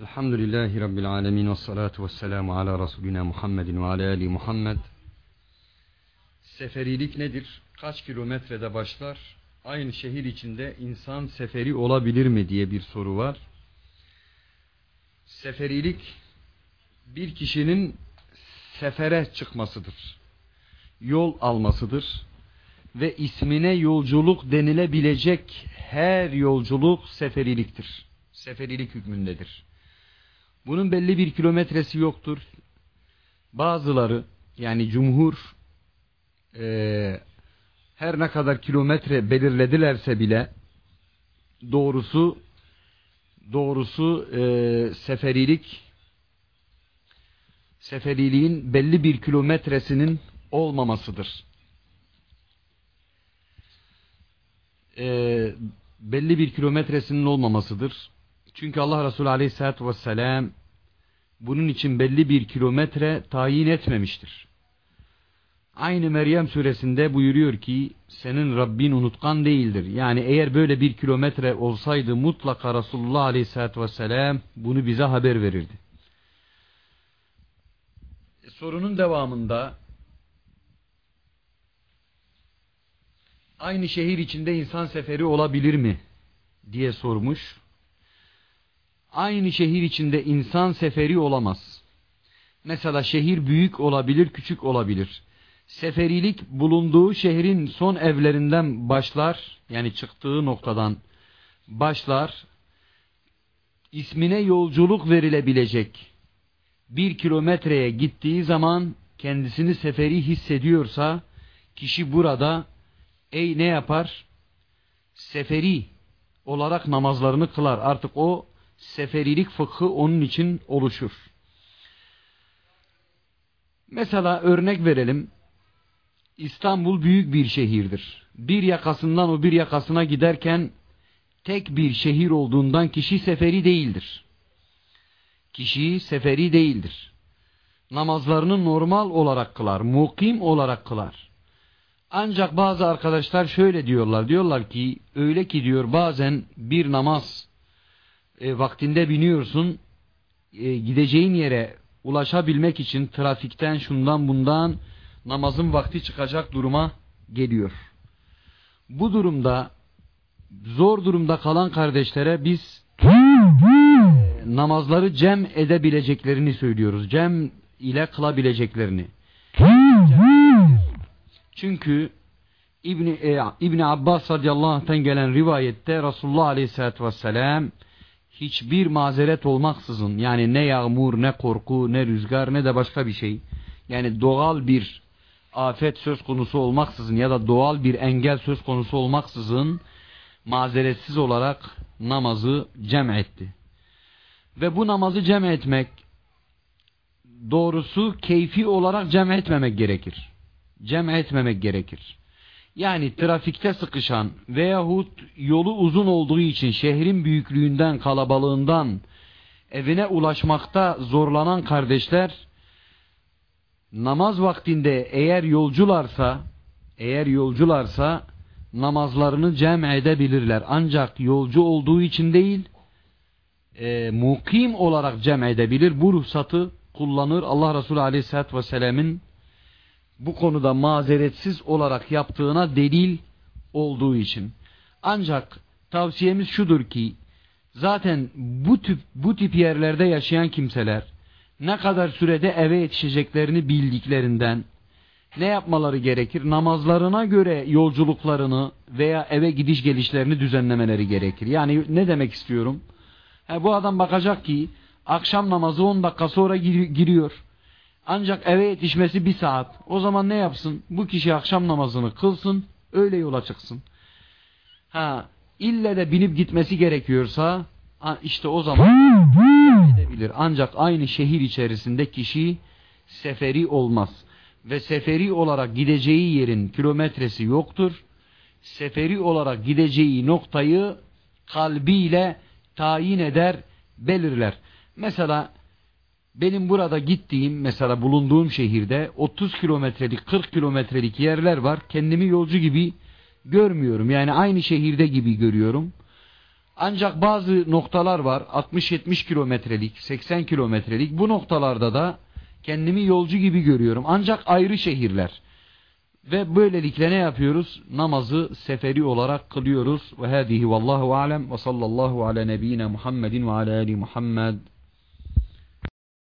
Elhamdülillahi Rabbil alemin ve salatu ve selamu ala Resulina Muhammedin ve ala Ali Muhammed. Seferilik nedir? Kaç kilometrede başlar? Aynı şehir içinde insan seferi olabilir mi diye bir soru var. Seferilik bir kişinin sefere çıkmasıdır. Yol almasıdır. Ve ismine yolculuk denilebilecek her yolculuk seferiliktir. Seferilik hükmündedir. Bunun belli bir kilometresi yoktur. Bazıları yani cumhur e, her ne kadar kilometre belirledilerse bile doğrusu doğrusu e, seferilik seferiliğin belli bir kilometresinin olmamasıdır. E, belli bir kilometresinin olmamasıdır. Çünkü Allah Resulü Aleyhisselatü Vesselam bunun için belli bir kilometre tayin etmemiştir. Aynı Meryem suresinde buyuruyor ki senin Rabbin unutkan değildir. Yani eğer böyle bir kilometre olsaydı mutlaka Resulullah Aleyhisselatü Vesselam bunu bize haber verirdi. Sorunun devamında aynı şehir içinde insan seferi olabilir mi diye sormuş aynı şehir içinde insan seferi olamaz. Mesela şehir büyük olabilir, küçük olabilir. Seferilik bulunduğu şehrin son evlerinden başlar, yani çıktığı noktadan başlar. İsmine yolculuk verilebilecek bir kilometreye gittiği zaman kendisini seferi hissediyorsa, kişi burada ey ne yapar? Seferi olarak namazlarını kılar. Artık o seferilik fıkhı onun için oluşur. Mesela örnek verelim. İstanbul büyük bir şehirdir. Bir yakasından o bir yakasına giderken tek bir şehir olduğundan kişi seferi değildir. Kişi seferi değildir. Namazlarını normal olarak kılar, mukim olarak kılar. Ancak bazı arkadaşlar şöyle diyorlar, diyorlar ki öyle ki diyor bazen bir namaz e, vaktinde biniyorsun e, gideceğin yere ulaşabilmek için trafikten şundan bundan namazın vakti çıkacak duruma geliyor. Bu durumda zor durumda kalan kardeşlere biz namazları cem edebileceklerini söylüyoruz. Cem ile kılabileceklerini. Çünkü İbni, e, İbni Abbas radıyallahu anh'tan gelen rivayette Resulullah aleyhissalatü vesselam hiçbir mazeret olmaksızın yani ne yağmur ne korku ne rüzgar ne de başka bir şey yani doğal bir afet söz konusu olmaksızın ya da doğal bir engel söz konusu olmaksızın mazeretsiz olarak namazı cem etti. Ve bu namazı cem etmek doğrusu keyfi olarak cem etmemek gerekir. Cem etmemek gerekir. Yani trafikte sıkışan veyahut yolu uzun olduğu için şehrin büyüklüğünden, kalabalığından evine ulaşmakta zorlanan kardeşler namaz vaktinde eğer yolcularsa eğer yolcularsa namazlarını cem edebilirler. Ancak yolcu olduğu için değil e, mukim olarak cem edebilir. Bu ruhsatı kullanır. Allah Resulü Aleyhisselatü Vesselam'ın bu konuda mazeretsiz olarak yaptığına delil olduğu için. Ancak tavsiyemiz şudur ki zaten bu tip bu tip yerlerde yaşayan kimseler ne kadar sürede eve yetişeceklerini bildiklerinden ne yapmaları gerekir? Namazlarına göre yolculuklarını veya eve gidiş gelişlerini düzenlemeleri gerekir. Yani ne demek istiyorum? Ha, bu adam bakacak ki akşam namazı 10 dakika sonra giriyor. Ancak eve yetişmesi bir saat. O zaman ne yapsın? Bu kişi akşam namazını kılsın, öyle yola çıksın. Ha, ille de binip gitmesi gerekiyorsa işte o zaman edebilir. Ancak aynı şehir içerisinde kişi seferi olmaz. Ve seferi olarak gideceği yerin kilometresi yoktur. Seferi olarak gideceği noktayı kalbiyle tayin eder, belirler. Mesela benim burada gittiğim mesela bulunduğum şehirde 30 kilometrelik 40 kilometrelik yerler var. Kendimi yolcu gibi görmüyorum. Yani aynı şehirde gibi görüyorum. Ancak bazı noktalar var 60-70 kilometrelik, 80 kilometrelik. Bu noktalarda da kendimi yolcu gibi görüyorum. Ancak ayrı şehirler. Ve böylelikle ne yapıyoruz? Namazı seferi olarak kılıyoruz. Ve hadihi vallahu alem ve sallallahu ala nebiyyina Muhammedin ve ala ali Muhammed.